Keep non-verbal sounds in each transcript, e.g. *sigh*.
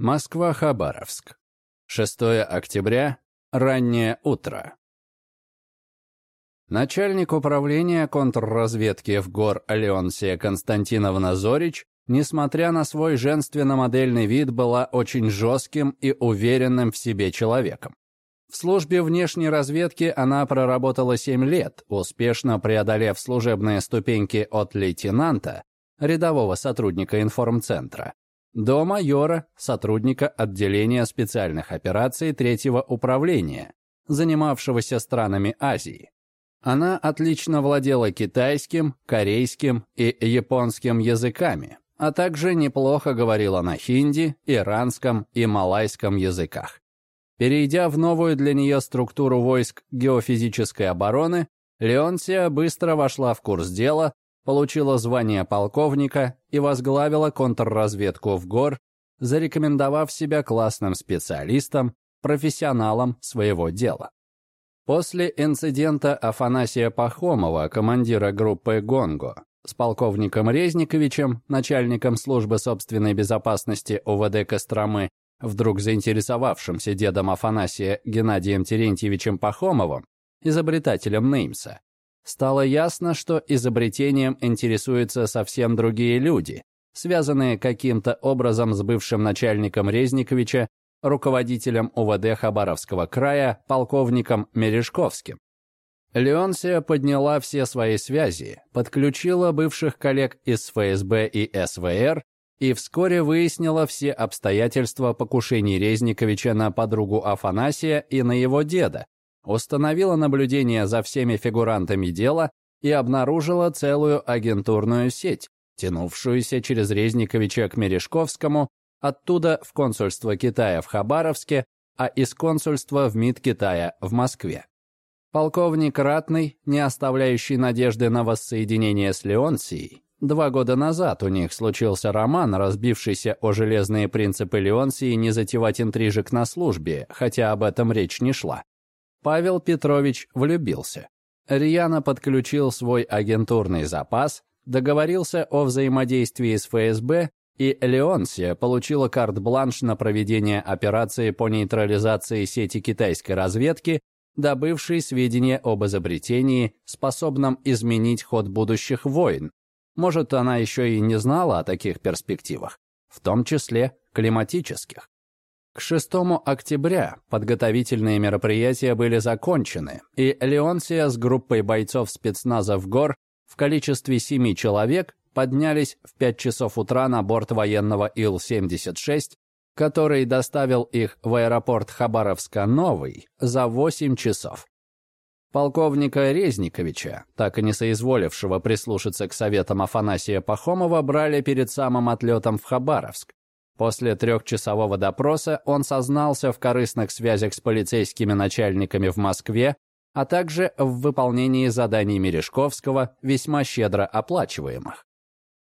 Москва-Хабаровск. 6 октября. Раннее утро. Начальник управления контрразведки в ГОР Леонсия Константиновна Зорич, несмотря на свой женственно-модельный вид, была очень жестким и уверенным в себе человеком. В службе внешней разведки она проработала 7 лет, успешно преодолев служебные ступеньки от лейтенанта, рядового сотрудника информцентра, до майора, сотрудника отделения специальных операций третьего управления, занимавшегося странами Азии. Она отлично владела китайским, корейским и японским языками, а также неплохо говорила на хинди, иранском и малайском языках. Перейдя в новую для нее структуру войск геофизической обороны, Леонсия быстро вошла в курс дела, получила звание полковника и возглавила контрразведку в ГОР, зарекомендовав себя классным специалистом, профессионалом своего дела. После инцидента Афанасия Пахомова, командира группы «Гонго», с полковником Резниковичем, начальником службы собственной безопасности УВД Костромы, вдруг заинтересовавшимся дедом Афанасия Геннадием Терентьевичем Пахомовым, изобретателем Неймса, стало ясно, что изобретением интересуются совсем другие люди, связанные каким-то образом с бывшим начальником Резниковича, руководителем УВД Хабаровского края, полковником Мережковским. Леонсия подняла все свои связи, подключила бывших коллег из ФСБ и СВР и вскоре выяснила все обстоятельства покушений Резниковича на подругу Афанасия и на его деда, установила наблюдение за всеми фигурантами дела и обнаружила целую агентурную сеть, тянувшуюся через Резниковича к Мережковскому, оттуда в консульство Китая в Хабаровске, а из консульства в МИД Китая в Москве. Полковник Ратный, не оставляющий надежды на воссоединение с Леонсией, два года назад у них случился роман, разбившийся о железные принципы Леонсии не затевать интрижек на службе, хотя об этом речь не шла. Павел Петрович влюбился. Рьяно подключил свой агентурный запас, договорился о взаимодействии с ФСБ, и Леонсия получила карт-бланш на проведение операции по нейтрализации сети китайской разведки, добывшей сведения об изобретении, способном изменить ход будущих войн. Может, она еще и не знала о таких перспективах, в том числе климатических. К 6 октября подготовительные мероприятия были закончены, и Леонсия с группой бойцов спецназа в гор в количестве семи человек поднялись в 5 часов утра на борт военного Ил-76, который доставил их в аэропорт Хабаровска-Новый за 8 часов. Полковника Резниковича, так и не соизволившего прислушаться к советам Афанасия Пахомова, брали перед самым отлетом в Хабаровск, После трехчасового допроса он сознался в корыстных связях с полицейскими начальниками в Москве, а также в выполнении заданий Мережковского, весьма щедро оплачиваемых.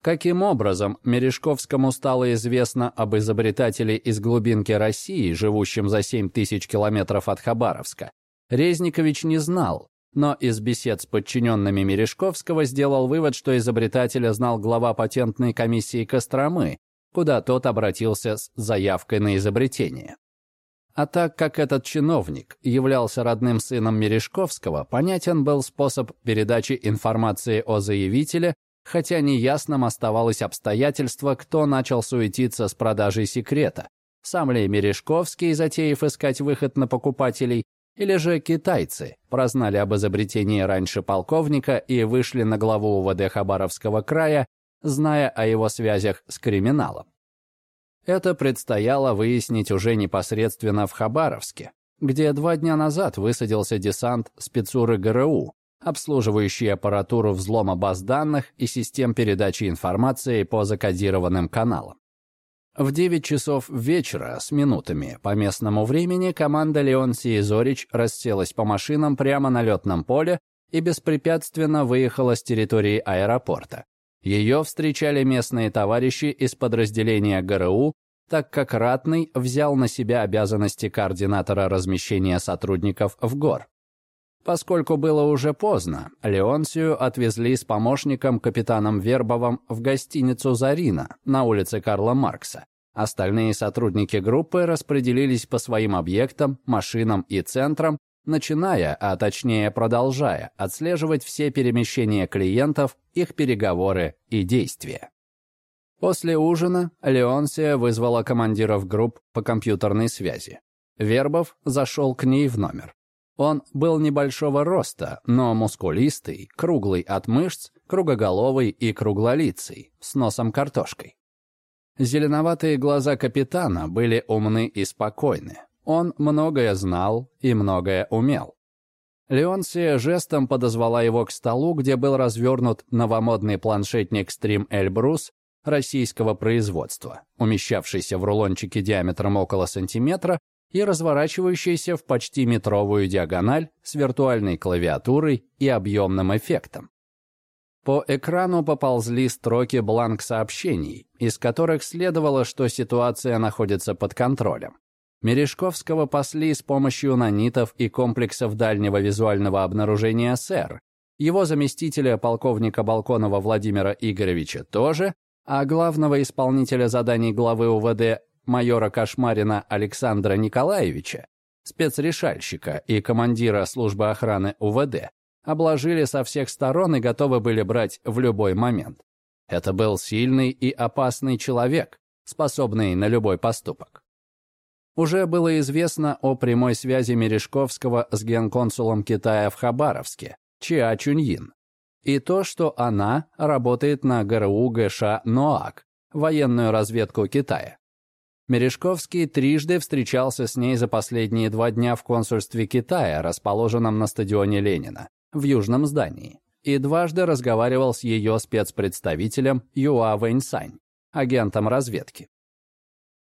Каким образом Мережковскому стало известно об изобретателе из глубинки России, живущем за 7 тысяч километров от Хабаровска, Резникович не знал, но из бесед с подчиненными Мережковского сделал вывод, что изобретателя знал глава патентной комиссии Костромы, куда тот обратился с заявкой на изобретение. А так как этот чиновник являлся родным сыном Мережковского, понятен был способ передачи информации о заявителе, хотя неясным оставалось обстоятельство, кто начал суетиться с продажей секрета. Сам ли Мережковский, затеяв искать выход на покупателей, или же китайцы прознали об изобретении раньше полковника и вышли на главу УВД Хабаровского края зная о его связях с криминалом. Это предстояло выяснить уже непосредственно в Хабаровске, где два дня назад высадился десант спецуры ГРУ, обслуживающий аппаратуру взлома баз данных и систем передачи информации по закодированным каналам. В 9 часов вечера с минутами по местному времени команда Леонсии Зорич расселась по машинам прямо на летном поле и беспрепятственно выехала с территории аэропорта. Ее встречали местные товарищи из подразделения ГРУ, так как Ратный взял на себя обязанности координатора размещения сотрудников в ГОР. Поскольку было уже поздно, Леонсию отвезли с помощником капитаном Вербовым в гостиницу «Зарина» на улице Карла Маркса, Остальные сотрудники группы распределились по своим объектам, машинам и центрам, начиная, а точнее продолжая, отслеживать все перемещения клиентов, их переговоры и действия. После ужина Леонсия вызвала командиров групп по компьютерной связи. Вербов зашел к ней в номер. Он был небольшого роста, но мускулистый, круглый от мышц, кругоголовый и круглолицый, с носом картошкой. Зеленоватые глаза капитана были умны и спокойны. Он многое знал и многое умел. Леонсия жестом подозвала его к столу, где был развернут новомодный планшетник Stream Эльбрус российского производства, умещавшийся в рулончике диаметром около сантиметра и разворачивающийся в почти метровую диагональ с виртуальной клавиатурой и объемным эффектом. По экрану поползли строки бланк сообщений, из которых следовало, что ситуация находится под контролем. Мережковского пасли с помощью нанитов и комплексов дальнего визуального обнаружения СЭР, его заместителя полковника Балконова Владимира Игоревича тоже, а главного исполнителя заданий главы УВД майора Кошмарина Александра Николаевича, спецрешальщика и командира службы охраны УВД, обложили со всех сторон и готовы были брать в любой момент. Это был сильный и опасный человек, способный на любой поступок. Уже было известно о прямой связи Мережковского с генконсулом Китая в Хабаровске, Чиа Чуньин, и то, что она работает на ГРУ ГШ НОАК, военную разведку Китая. Мережковский трижды встречался с ней за последние два дня в консульстве Китая, расположенном на стадионе Ленина, в Южном здании, и дважды разговаривал с ее спецпредставителем Юа Вэньсань, агентом разведки.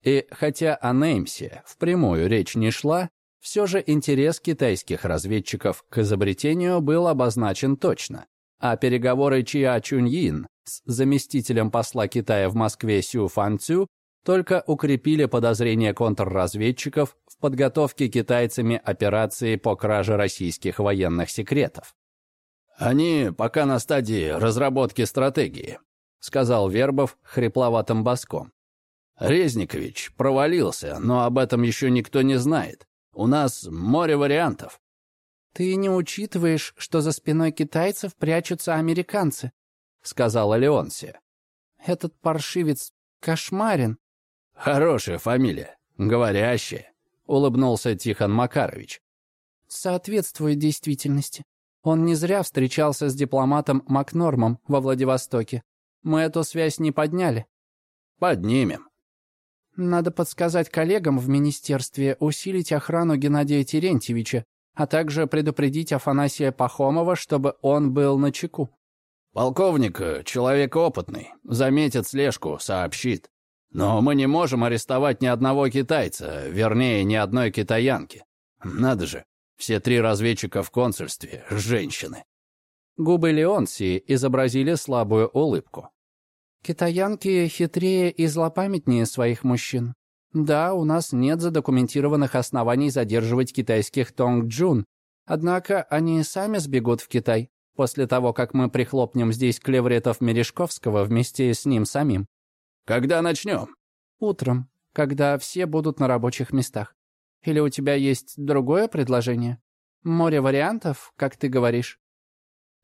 И хотя о Неймсе впрямую речь не шла, все же интерес китайских разведчиков к изобретению был обозначен точно, а переговоры Чиа Чуньин с заместителем посла Китая в Москве Сю Фан Цю только укрепили подозрения контрразведчиков в подготовке китайцами операции по краже российских военных секретов. «Они пока на стадии разработки стратегии», — сказал Вербов хрипловатым боском. «Резникович провалился, но об этом еще никто не знает. У нас море вариантов». «Ты не учитываешь, что за спиной китайцев прячутся американцы», — сказала Леонсия. «Этот паршивец кошмарен. «Хорошая фамилия. Говорящая», — улыбнулся Тихон Макарович. «Соответствует действительности. Он не зря встречался с дипломатом Макнормом во Владивостоке. Мы эту связь не подняли». «Поднимем». «Надо подсказать коллегам в министерстве усилить охрану Геннадия Терентьевича, а также предупредить Афанасия Пахомова, чтобы он был на чеку». «Полковник — человек опытный, заметит слежку, сообщит». Но мы не можем арестовать ни одного китайца, вернее, ни одной китаянки. Надо же, все три разведчика в консульстве — женщины. Губы Леонсии изобразили слабую улыбку. Китаянки хитрее и злопамятнее своих мужчин. Да, у нас нет задокументированных оснований задерживать китайских Тонг-Джун, однако они сами сбегут в Китай после того, как мы прихлопнем здесь клевретов Мережковского вместе с ним самим. Когда начнем? Утром, когда все будут на рабочих местах. Или у тебя есть другое предложение? Море вариантов, как ты говоришь.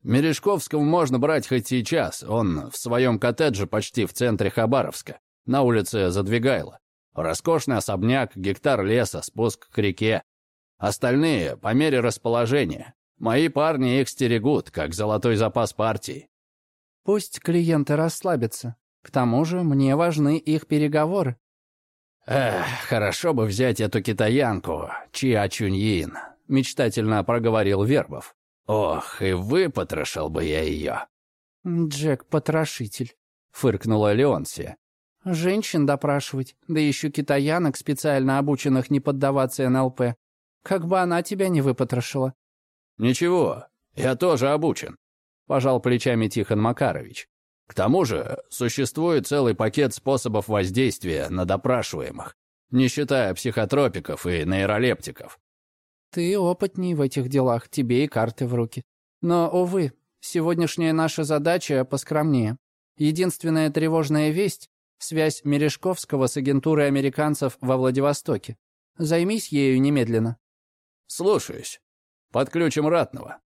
Мережковскому можно брать хоть сейчас. Он в своем коттедже почти в центре Хабаровска, на улице Задвигайло. Роскошный особняк, гектар леса, спуск к реке. Остальные по мере расположения. Мои парни их стерегут, как золотой запас партии. Пусть клиенты расслабятся. К тому же мне важны их переговоры. «Эх, хорошо бы взять эту китаянку, Чиа Чуньин», — мечтательно проговорил Вербов. «Ох, и выпотрошил бы я ее». «Джек-потрошитель», — фыркнула Леонсия. «Женщин допрашивать, да еще китаянок, специально обученных не поддаваться НЛП. Как бы она тебя не выпотрошила». «Ничего, я тоже обучен», — пожал плечами Тихон Макарович. К тому же, существует целый пакет способов воздействия на допрашиваемых, не считая психотропиков и нейролептиков. Ты опытней в этих делах, тебе и карты в руки. Но, увы, сегодняшняя наша задача поскромнее. Единственная тревожная весть — Связь Мережковского с агентурой американцев во Владивостоке. Займись ею немедленно». «Слушаюсь. Подключим ратного».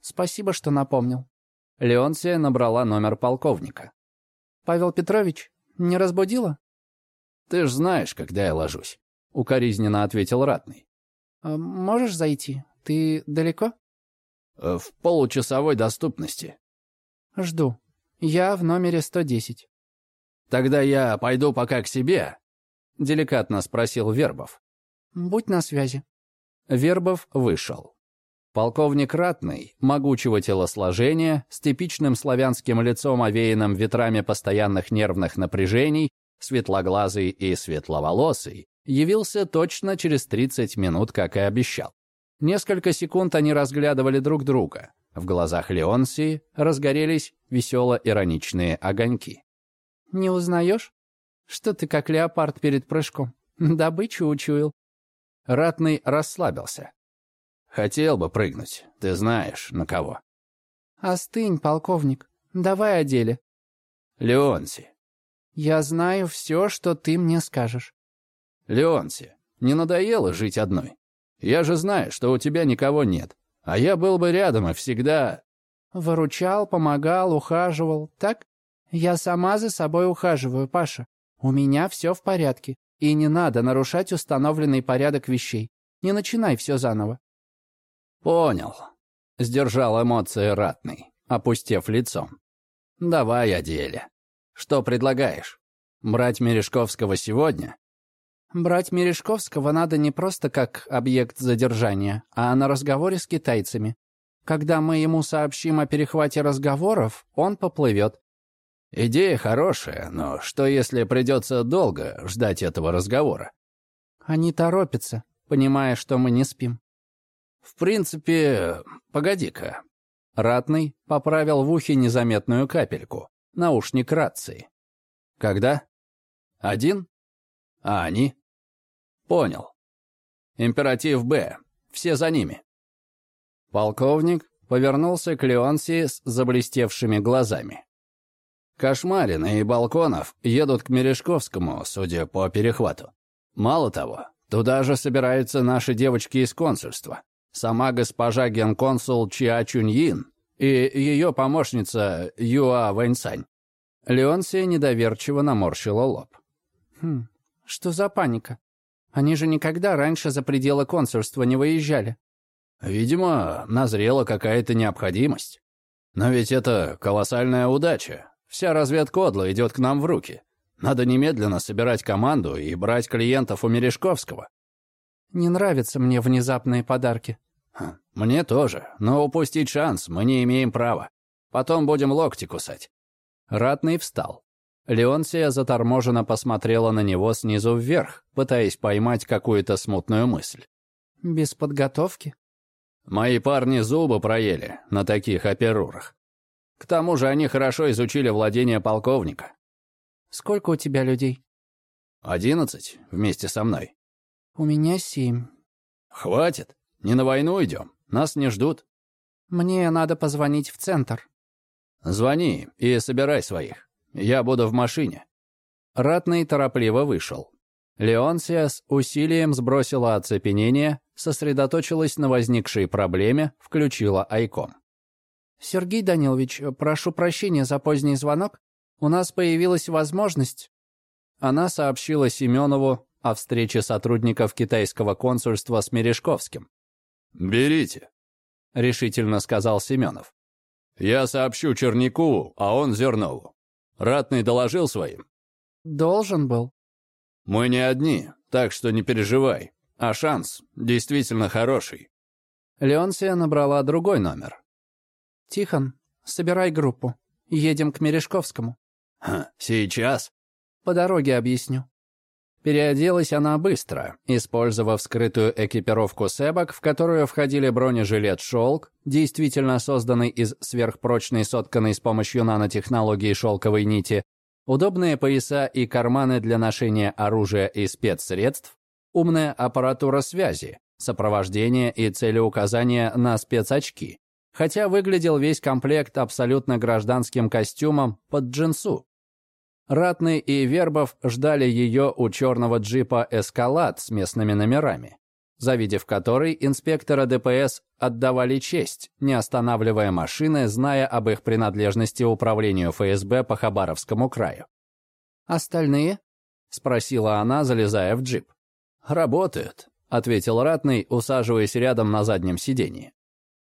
«Спасибо, что напомнил». Леонсия набрала номер полковника. «Павел Петрович, не разбудила?» «Ты ж знаешь, когда я ложусь», — укоризненно ответил ратный. А «Можешь зайти? Ты далеко?» «В получасовой доступности». «Жду. Я в номере 110». «Тогда я пойду пока к себе», — деликатно спросил Вербов. «Будь на связи». Вербов вышел. Полковник Ратный, могучего телосложения, с типичным славянским лицом, овеянным ветрами постоянных нервных напряжений, светлоглазый и светловолосый, явился точно через 30 минут, как и обещал. Несколько секунд они разглядывали друг друга. В глазах Леонсии разгорелись весело-ироничные огоньки. «Не узнаешь? Что ты как леопард перед прыжком? Добычу учуял». Ратный расслабился. «Хотел бы прыгнуть, ты знаешь, на кого». «Остынь, полковник. Давай о деле». «Леонси». «Я знаю все, что ты мне скажешь». «Леонси, не надоело жить одной? Я же знаю, что у тебя никого нет, а я был бы рядом и всегда...» «Выручал, помогал, ухаживал, так? Я сама за собой ухаживаю, Паша. У меня все в порядке, и не надо нарушать установленный порядок вещей. Не начинай все заново. «Понял», — сдержал эмоции ратный, опустев лицом. «Давай о деле. Что предлагаешь? Брать Мережковского сегодня?» «Брать Мережковского надо не просто как объект задержания, а на разговоре с китайцами. Когда мы ему сообщим о перехвате разговоров, он поплывет». «Идея хорошая, но что если придется долго ждать этого разговора?» «Они торопятся, понимая, что мы не спим». «В принципе, погоди-ка». Ратный поправил в ухе незаметную капельку. Наушник рации. «Когда?» «Один? А они?» «Понял. Императив Б. Все за ними». Полковник повернулся к Леонсии с заблестевшими глазами. Кошмарин и Балконов едут к Мережковскому, судя по перехвату. Мало того, туда же собираются наши девочки из консульства сама госпожа генконсул Чиа Чуньин и ее помощница Юа Вэньсань. Леонсия недоверчиво наморщила лоб. «Хм, что за паника? Они же никогда раньше за пределы консульства не выезжали». «Видимо, назрела какая-то необходимость. Но ведь это колоссальная удача. Вся разведка Одла идет к нам в руки. Надо немедленно собирать команду и брать клиентов у Мережковского. Не нравятся мне внезапные подарки. Мне тоже, но упустить шанс мы не имеем права. Потом будем локти кусать. Ратный встал. Леонсия заторможенно посмотрела на него снизу вверх, пытаясь поймать какую-то смутную мысль. «Без подготовки?» «Мои парни зубы проели на таких оперурах. К тому же они хорошо изучили владение полковника». «Сколько у тебя людей?» «Одиннадцать вместе со мной». «У меня семь». «Хватит. Не на войну идем. Нас не ждут». «Мне надо позвонить в центр». «Звони и собирай своих. Я буду в машине». Ратный торопливо вышел. Леонсия с усилием сбросила оцепенение, сосредоточилась на возникшей проблеме, включила айком. «Сергей Данилович, прошу прощения за поздний звонок. У нас появилась возможность...» Она сообщила Семенову о встрече сотрудников китайского консульства с Мережковским. «Берите», — решительно сказал Семенов. «Я сообщу Чернику, а он Зернову. Ратный доложил своим?» «Должен был». «Мы не одни, так что не переживай. А шанс действительно хороший». Леонсия набрала другой номер. «Тихон, собирай группу. Едем к Мережковскому». «Сейчас?» «По дороге объясню». Переоделась она быстро, использовав скрытую экипировку Себок, в которую входили бронежилет «Шелк», действительно созданный из сверхпрочной сотканной с помощью нанотехнологии шелковой нити, удобные пояса и карманы для ношения оружия и спецсредств, умная аппаратура связи, сопровождение и целеуказания на спецочки, хотя выглядел весь комплект абсолютно гражданским костюмом под джинсу. Ратный и Вербов ждали ее у черного джипа «Эскалад» с местными номерами, завидев который инспектора ДПС отдавали честь, не останавливая машины, зная об их принадлежности управлению ФСБ по Хабаровскому краю. «Остальные?» — спросила она, залезая в джип. «Работают», — ответил Ратный, усаживаясь рядом на заднем сиденье.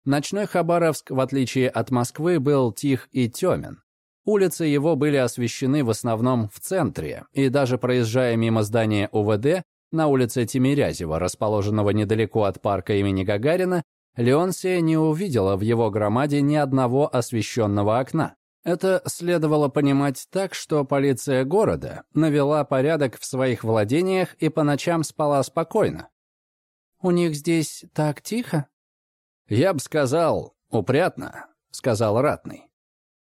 Ночной Хабаровск, в отличие от Москвы, был тих и темен. Улицы его были освещены в основном в центре, и даже проезжая мимо здания УВД на улице Тимирязева, расположенного недалеко от парка имени Гагарина, Леонсия не увидела в его громаде ни одного освещенного окна. Это следовало понимать так, что полиция города навела порядок в своих владениях и по ночам спала спокойно. «У них здесь так тихо?» «Я бы сказал, упрятно», — сказал Ратный.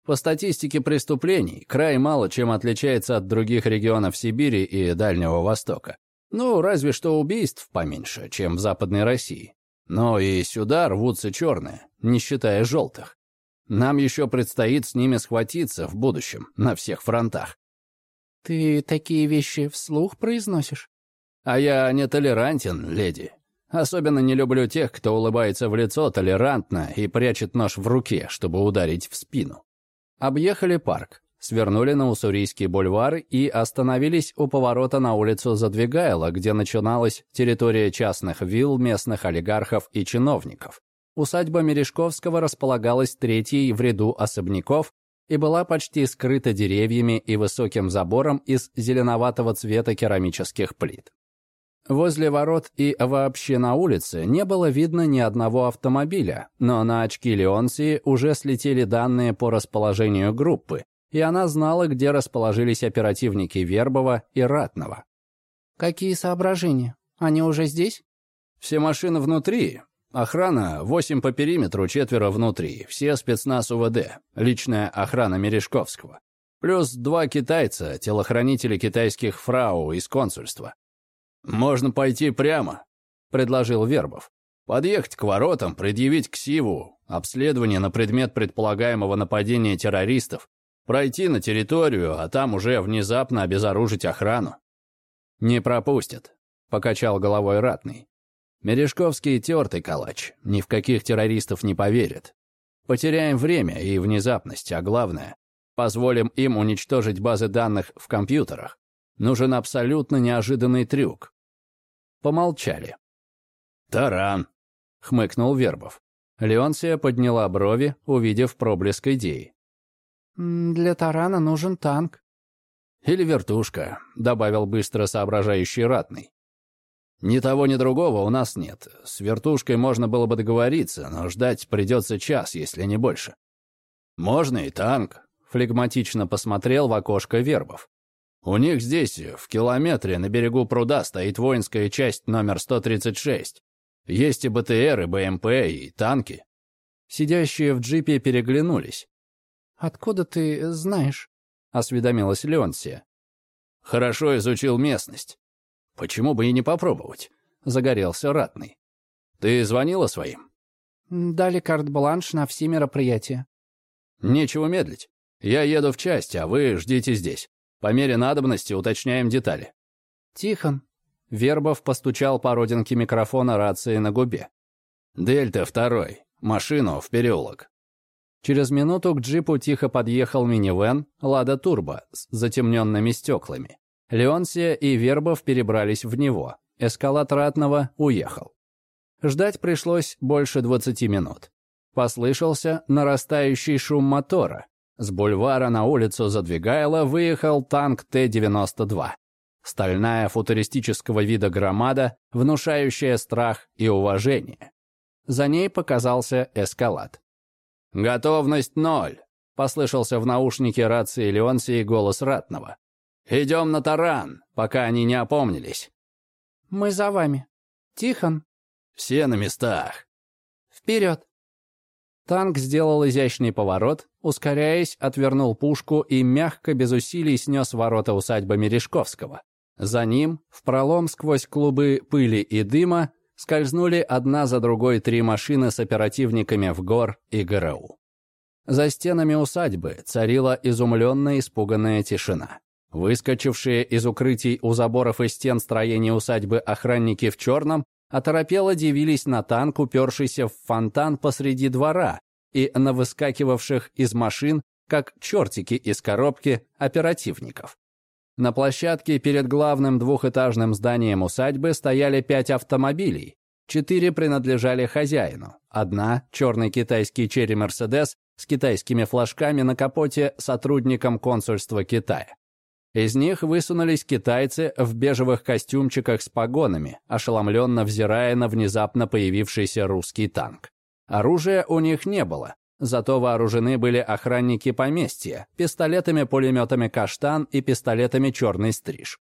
По статистике преступлений, край мало чем отличается от других регионов Сибири и Дальнего Востока. Ну, разве что убийств поменьше, чем в Западной России. Но и сюда рвутся черные, не считая желтых. Нам еще предстоит с ними схватиться в будущем, на всех фронтах. Ты такие вещи вслух произносишь? А я не толерантен, леди. Особенно не люблю тех, кто улыбается в лицо толерантно и прячет нож в руке, чтобы ударить в спину. Объехали парк, свернули на Уссурийский бульвар и остановились у поворота на улицу Задвигайло, где начиналась территория частных вилл местных олигархов и чиновников. Усадьба Мережковского располагалась третьей в ряду особняков и была почти скрыта деревьями и высоким забором из зеленоватого цвета керамических плит. Возле ворот и вообще на улице не было видно ни одного автомобиля, но на очки Леонсии уже слетели данные по расположению группы, и она знала, где расположились оперативники Вербова и Ратного. «Какие соображения? Они уже здесь?» «Все машины внутри, Охрана, восемь по периметру, четверо внутри. Все спецназ УВД. Личная охрана Мережковского. Плюс два китайца, телохранители китайских фрау из консульства. «Можно пойти прямо», — предложил Вербов. «Подъехать к воротам, предъявить ксиву, обследование на предмет предполагаемого нападения террористов, пройти на территорию, а там уже внезапно обезоружить охрану». «Не пропустят», — покачал головой ратный. Мережковский тертый калач, ни в каких террористов не поверит. Потеряем время и внезапность, а главное, позволим им уничтожить базы данных в компьютерах. Нужен абсолютно неожиданный трюк. Помолчали. «Таран», — хмыкнул Вербов. Леонсия подняла брови, увидев проблеск идеи. «Для тарана нужен танк». «Или вертушка», — добавил быстро соображающий ратный. Ни того, ни другого у нас нет. С вертушкой можно было бы договориться, но ждать придется час, если не больше. Можно и танк, флегматично посмотрел в окошко вербов. У них здесь, в километре, на берегу пруда, стоит воинская часть номер 136. Есть и БТР, и БМП, и танки. Сидящие в джипе переглянулись. «Откуда ты знаешь?» — осведомилась Леонсия. «Хорошо изучил местность. «Почему бы и не попробовать?» — загорелся ратный. «Ты звонила своим?» «Дали карт-бланш на все мероприятия». «Нечего медлить. Я еду в часть, а вы ждите здесь. По мере надобности уточняем детали». «Тихон». Вербов постучал по родинке микрофона рации на губе. «Дельта второй. Машину в переулок». Через минуту к джипу тихо подъехал минивэн «Лада Турбо» с затемненными стеклами. Леонсия и Вербов перебрались в него. Эскалатор Ратного уехал. Ждать пришлось больше 20 минут. Послышался нарастающий шум мотора. С бульвара на улицу Задвигайло выехал танк Т-92. Стальная футуристического вида громада, внушающая страх и уважение. За ней показался эскалат. «Готовность ноль», — послышался в наушнике рации Леонсии голос Ратного. «Идем на таран, пока они не опомнились». «Мы за вами. Тихон?» «Все на местах». «Вперед!» Танк сделал изящный поворот, ускоряясь, отвернул пушку и мягко, без усилий, снес ворота усадьбы Мережковского. За ним, в пролом сквозь клубы пыли и дыма, скользнули одна за другой три машины с оперативниками в ГОР и ГРУ. За стенами усадьбы царила изумленная испуганная тишина. Выскочившие из укрытий у заборов и стен строения усадьбы охранники в черном оторопело дивились на танк, упершийся в фонтан посреди двора, и на выскакивавших из машин, как чертики из коробки, оперативников. На площадке перед главным двухэтажным зданием усадьбы стояли пять автомобилей. Четыре принадлежали хозяину. Одна – черный китайский черри «Мерседес» с китайскими флажками на капоте сотрудникам консульства Китая. Из них высунулись китайцы в бежевых костюмчиках с погонами, ошеломленно взирая на внезапно появившийся русский танк. Оружия у них не было, зато вооружены были охранники поместья, пистолетами-пулеметами «Каштан» и пистолетами «Черный стриж».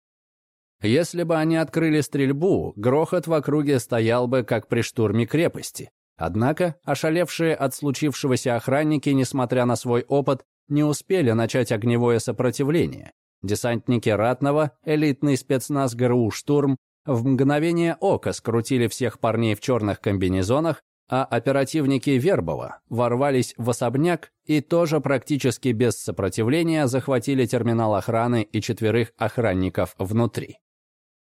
Если бы они открыли стрельбу, грохот в округе стоял бы, как при штурме крепости. Однако ошалевшие от случившегося охранники, несмотря на свой опыт, не успели начать огневое сопротивление. Десантники Ратного, элитный спецназ ГРУ «Штурм» в мгновение ока скрутили всех парней в черных комбинезонах, а оперативники Вербова ворвались в особняк и тоже практически без сопротивления захватили терминал охраны и четверых охранников внутри.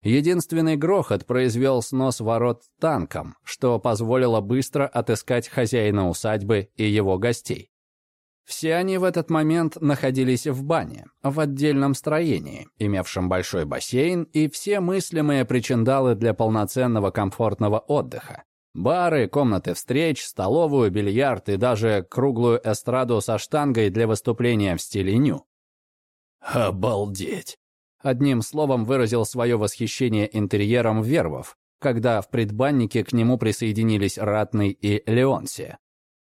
Единственный грохот произвел снос ворот танком, что позволило быстро отыскать хозяина усадьбы и его гостей. Все они в этот момент находились в бане, в отдельном строении, имевшем большой бассейн и все мыслимые причиндалы для полноценного комфортного отдыха. Бары, комнаты встреч, столовую, бильярд и даже круглую эстраду со штангой для выступления в стиле ню. «Обалдеть!» Одним словом выразил свое восхищение интерьером Вервов, когда в предбаннике к нему присоединились Ратный и Леонсия.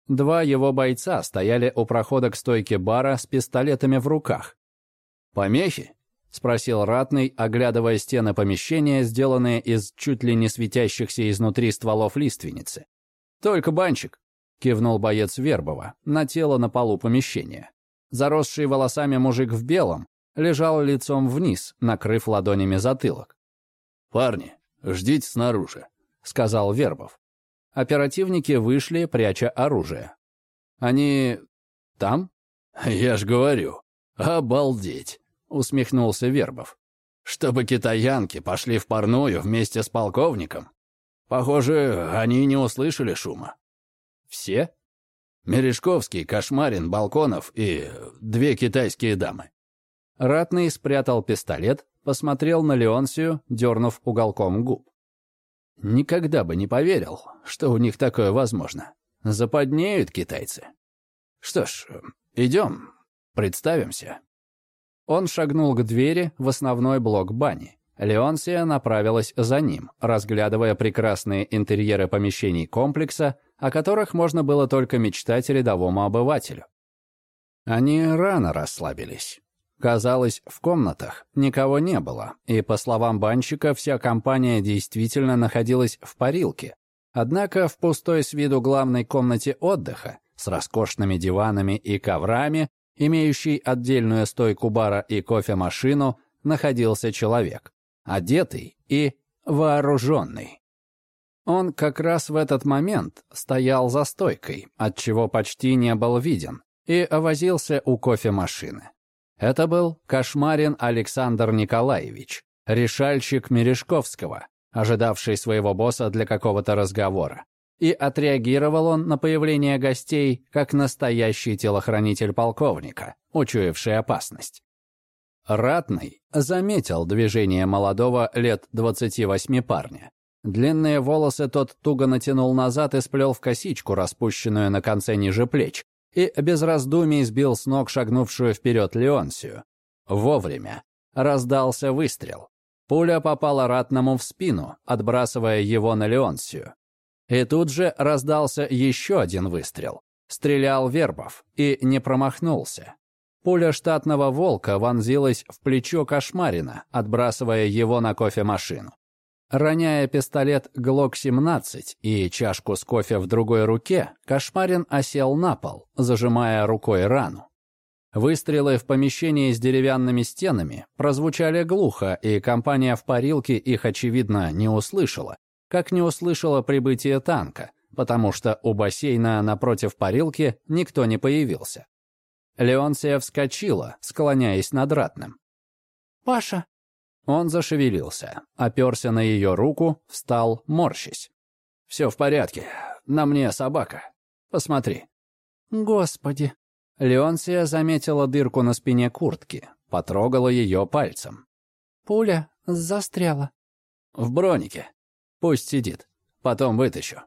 Два его бойца стояли у прохода к стойке бара с пистолетами в руках. «Помехи?» — спросил Ратный, оглядывая стены помещения, сделанные из чуть ли не светящихся изнутри стволов лиственницы. «Только банчик», — кивнул боец Вербова, на тело на полу помещения. Заросший волосами мужик в белом лежал лицом вниз, накрыв ладонями затылок. «Парни, ждите снаружи», — сказал Вербов. Оперативники вышли, пряча оружие. «Они... там?» «Я ж говорю, обалдеть!» — усмехнулся Вербов. «Чтобы китаянки пошли в парную вместе с полковником. Похоже, они не услышали шума». «Все?» Мережковский, Кошмарин, Балконов и две китайские дамы. Ратный спрятал пистолет, посмотрел на Леонсию, дернув уголком губ. Никогда бы не поверил, что у них такое возможно. Западнеют китайцы. Что ж, идем, представимся. Он шагнул к двери в основной блок бани. Леонсия направилась за ним, разглядывая прекрасные интерьеры помещений комплекса, о которых можно было только мечтать рядовому обывателю. Они рано расслабились. Казалось, в комнатах никого не было, и, по словам банщика, вся компания действительно находилась в парилке. Однако в пустой с виду главной комнате отдыха, с роскошными диванами и коврами, имеющей отдельную стойку бара и кофемашину, находился человек, одетый и вооруженный. Он как раз в этот момент стоял за стойкой, отчего почти не был виден, и возился у кофемашины. Это был Кошмарин Александр Николаевич, решальщик Мережковского, ожидавший своего босса для какого-то разговора. И отреагировал он на появление гостей как настоящий телохранитель полковника, учуявший опасность. Ратный заметил движение молодого лет 28 парня. Длинные волосы тот туго натянул назад и сплел в косичку, распущенную на конце ниже плеч, и без раздумий сбил с ног шагнувшую вперед Леонсию. Вовремя. Раздался выстрел. Пуля попала ратному в спину, отбрасывая его на Леонсию. И тут же раздался еще один выстрел. Стрелял Вербов и не промахнулся. Пуля штатного волка вонзилась в плечо Кошмарина, отбрасывая его на кофемашину. Роняя пистолет ГЛОК-17 и чашку с кофе в другой руке, Кошмарин осел на пол, зажимая рукой рану. Выстрелы в помещении с деревянными стенами прозвучали глухо, и компания в парилке их, очевидно, не услышала, как не услышала прибытие танка, потому что у бассейна напротив парилки никто не появился. Леонсия вскочила, склоняясь над ратным. Паша!» Он зашевелился, оперся на ее руку, встал, морщись. «Все в порядке. На мне собака. Посмотри». «Господи!» Леонсия заметила дырку на спине куртки, потрогала ее пальцем. «Пуля застряла». «В бронике. Пусть сидит. Потом вытащу».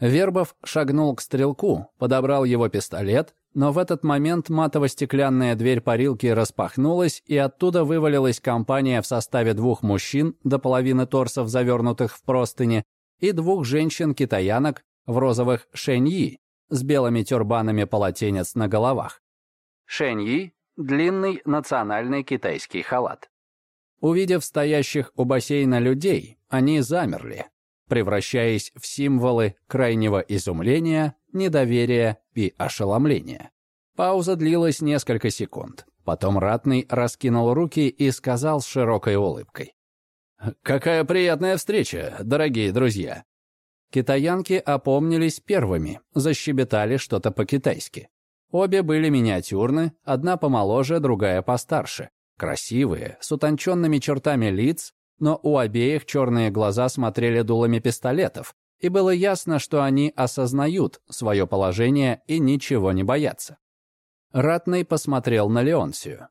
Вербов шагнул к стрелку, подобрал его пистолет, но в этот момент матово-стеклянная дверь парилки распахнулась, и оттуда вывалилась компания в составе двух мужчин до половины торсов, завернутых в простыни, и двух женщин-китаянок в розовых шеньи с белыми тюрбанами полотенец на головах. Шеньи – длинный национальный китайский халат. Увидев стоящих у бассейна людей, они замерли, превращаясь в символы крайнего изумления, недоверия и ошеломления. Пауза длилась несколько секунд. Потом Ратный раскинул руки и сказал с широкой улыбкой. «Какая приятная встреча, дорогие друзья!» Китаянки опомнились первыми, защебетали что-то по-китайски. Обе были миниатюрны, одна помоложе, другая постарше. Красивые, с утонченными чертами лиц, но у обеих черные глаза смотрели дулами пистолетов, и было ясно, что они осознают свое положение и ничего не боятся. Ратный посмотрел на Леонсию.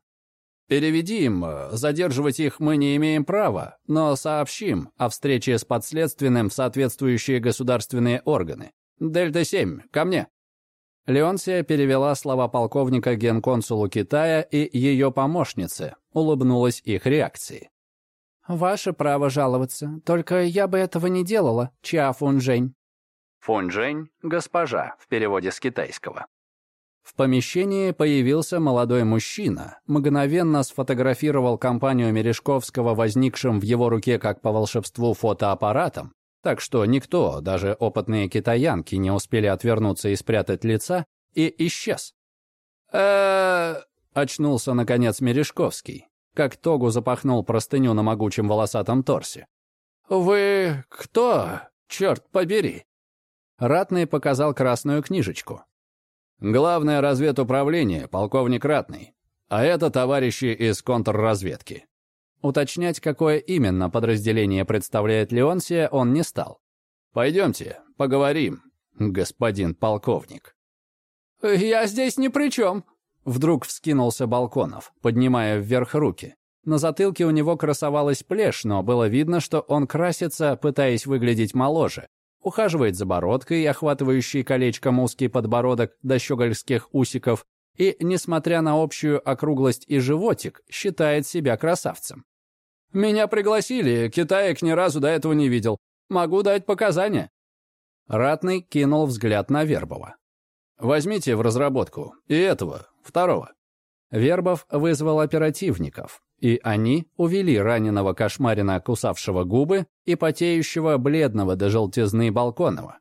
«Переведи им, задерживать их мы не имеем права, но сообщим о встрече с подследственным в соответствующие государственные органы. Дельта-7, ко мне!» Леонсия перевела слова полковника генконсулу Китая и ее помощнице, улыбнулась их реакции. «Ваше право жаловаться. Только я бы этого не делала, Ча Фунжень». Фунжень – госпожа в переводе с китайского. В помещении появился молодой мужчина, мгновенно сфотографировал компанию Мережковского возникшим в его руке как по волшебству фотоаппаратом, так что никто, даже опытные китаянки, не успели отвернуться и спрятать лица, и исчез. э очнулся, наконец, Мережковский как Тогу запахнул простыню на могучем волосатом торсе. «Вы кто? Черт побери!» Ратный показал красную книжечку. «Главное разведуправление, полковник Ратный. А это товарищи из контрразведки». Уточнять, какое именно подразделение представляет Леонсия, он не стал. «Пойдемте, поговорим, господин полковник». «Я здесь ни при чем», Вдруг вскинулся Балконов, поднимая вверх руки. На затылке у него красовалась плешь, но было видно, что он красится, пытаясь выглядеть моложе. Ухаживает за бородкой, охватывающей колечком узкий подбородок до щегольских усиков, и, несмотря на общую округлость и животик, считает себя красавцем. «Меня пригласили, китаек ни разу до этого не видел. Могу дать показания». Ратный кинул взгляд на Вербова. «Возьмите в разработку. И этого, второго». Вербов вызвал оперативников, и они увели раненого кошмарина, кусавшего губы, и потеющего бледного до желтизны Балконова.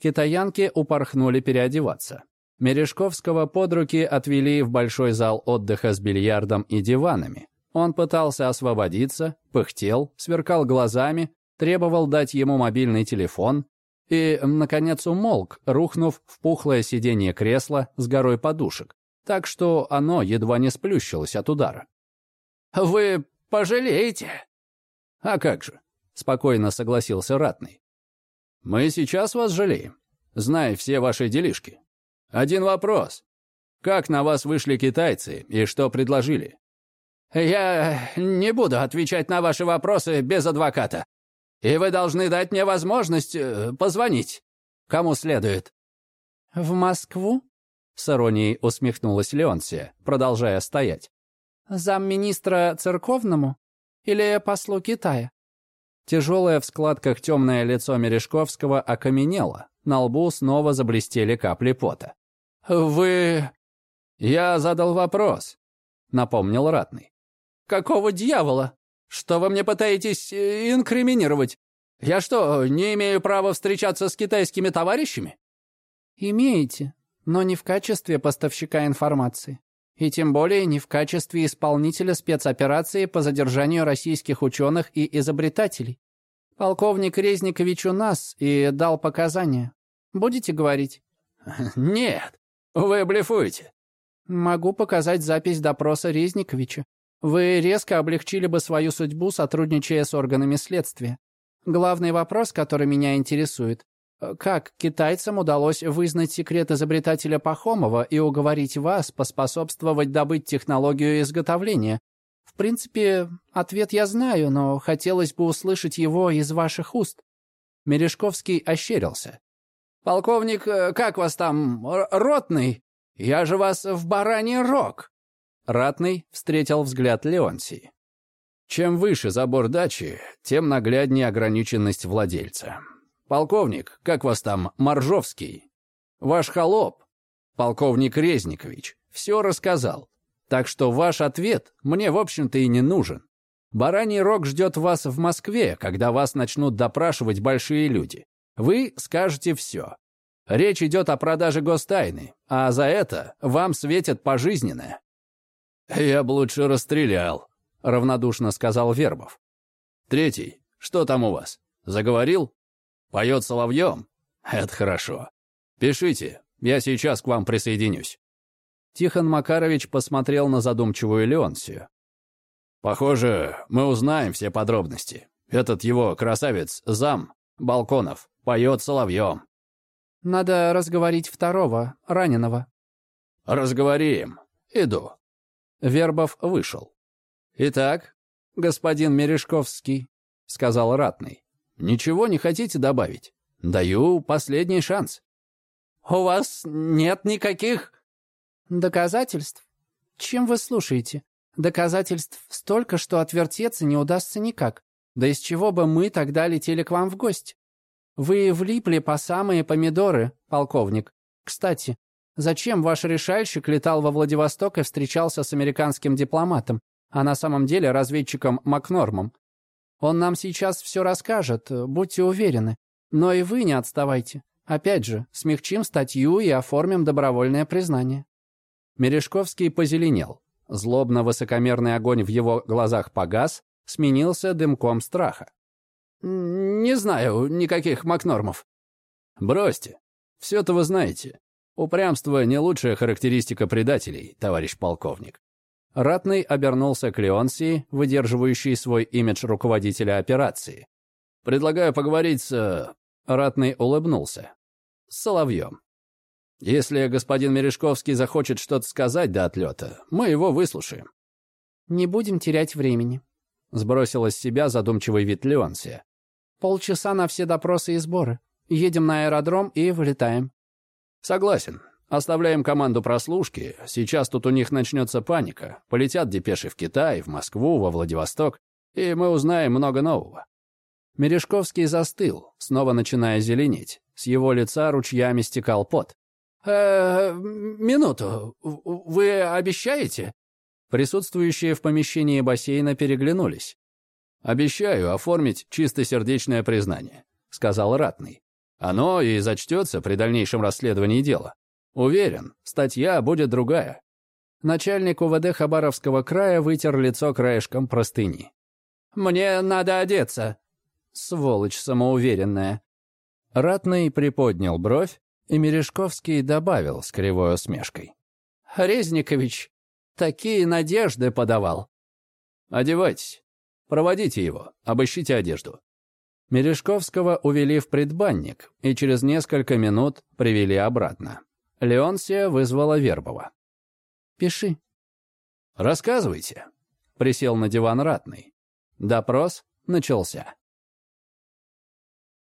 Китаянки упорхнули переодеваться. Мережковского под руки отвели в большой зал отдыха с бильярдом и диванами. Он пытался освободиться, пыхтел, сверкал глазами, требовал дать ему мобильный телефон, и, наконец, умолк, рухнув в пухлое сиденье кресла с горой подушек, так что оно едва не сплющилось от удара. «Вы пожалеете?» «А как же?» — спокойно согласился Ратный. «Мы сейчас вас жалеем, зная все ваши делишки. Один вопрос. Как на вас вышли китайцы и что предложили?» «Я не буду отвечать на ваши вопросы без адвоката», и вы должны дать мне возможность э, позвонить. Кому следует?» «В Москву?» — с иронией усмехнулась Леонсия, продолжая стоять. «Замминистра церковному? Или послу Китая?» Тяжелое в складках темное лицо Мережковского окаменело, на лбу снова заблестели капли пота. «Вы...» «Я задал вопрос», — напомнил Ратный. «Какого дьявола?» Что вы мне пытаетесь э, инкриминировать? Я что, не имею права встречаться с китайскими товарищами? Имеете, но не в качестве поставщика информации. И тем более не в качестве исполнителя спецоперации по задержанию российских ученых и изобретателей. Полковник Резникович у нас и дал показания. Будете говорить? *laughs* Нет, вы блефуете. Могу показать запись допроса Резниковича. Вы резко облегчили бы свою судьбу, сотрудничая с органами следствия. Главный вопрос, который меня интересует, как китайцам удалось вызнать секрет изобретателя Пахомова и уговорить вас поспособствовать добыть технологию изготовления? В принципе, ответ я знаю, но хотелось бы услышать его из ваших уст. Мережковский ощерился. «Полковник, э, как вас там, ротный? Я же вас в бараний рог!» Ратный встретил взгляд Леонсии. Чем выше забор дачи, тем нагляднее ограниченность владельца. «Полковник, как вас там, Моржовский? Ваш холоп, полковник Резникович, все рассказал. Так что ваш ответ мне, в общем-то, и не нужен. Бараний рог ждет вас в Москве, когда вас начнут допрашивать большие люди. Вы скажете все. Речь идет о продаже гостайны, а за это вам светит пожизненное». «Я бы лучше расстрелял», — равнодушно сказал Вербов. «Третий, что там у вас? Заговорил?» Поет соловьем? Это хорошо. Пишите, я сейчас к вам присоединюсь». Тихон Макарович посмотрел на задумчивую Леонсию. «Похоже, мы узнаем все подробности. Этот его красавец, зам, Балконов, поет соловьем». «Надо разговорить второго, раненого». «Разговорим. Иду». Вербов вышел. «Итак, господин Мережковский», — сказал ратный, Ничего не хотите добавить? Даю последний шанс. У вас нет никаких доказательств? Чем вы слушаете? Доказательств столько, что отвертеться не удастся никак. Да из чего бы мы тогда летели к вам в гости? Вы влипли по самые помидоры, полковник. Кстати, зачем ваш решальщик летал во Владивосток и встречался с американским дипломатом, а на самом деле разведчиком Макнормом? Он нам сейчас все расскажет, будьте уверены. Но и вы не отставайте. Опять же, смягчим статью и оформим добровольное признание». Мережковский позеленел. Злобно-высокомерный огонь в его глазах погас, сменился дымком страха. «Не знаю никаких Макнормов». «Бросьте. Все-то вы знаете. Упрямство — не лучшая характеристика предателей, товарищ полковник. Ратный обернулся к Леонсии, выдерживающей свой имидж руководителя операции. «Предлагаю поговорить с...» Ратный улыбнулся. «С Соловьем. Если господин Мережковский захочет что-то сказать до отлета, мы его выслушаем». «Не будем терять времени», — сбросила с себя задумчивый вид Леонсия. «Полчаса на все допросы и сборы. Едем на аэродром и вылетаем». «Согласен. Оставляем команду прослушки. Сейчас тут у них начнется паника. Полетят депеши в Китай, в Москву, во Владивосток, и мы узнаем много нового». Мережковский застыл, снова начиная зеленеть. С его лица ручьями стекал пот. «Э, минуту. Вы обещаете?» Присутствующие в помещении бассейна переглянулись. «Обещаю оформить чистосердечное признание», — сказал Ратный. «Оно и зачтется при дальнейшем расследовании дела. Уверен, статья будет другая. Начальник УВД Хабаровского края вытер лицо краешком простыни. «Мне надо одеться». Сволочь самоуверенная. Ратный приподнял бровь, и Мережковский добавил с кривой усмешкой. «Резникович такие надежды подавал». «Одевайтесь. Проводите его, обыщите одежду». Мережковского увели в предбанник и через несколько минут привели обратно. Леонсия вызвала Вербова. «Пиши». «Рассказывайте», — присел на диван ратный. Допрос начался.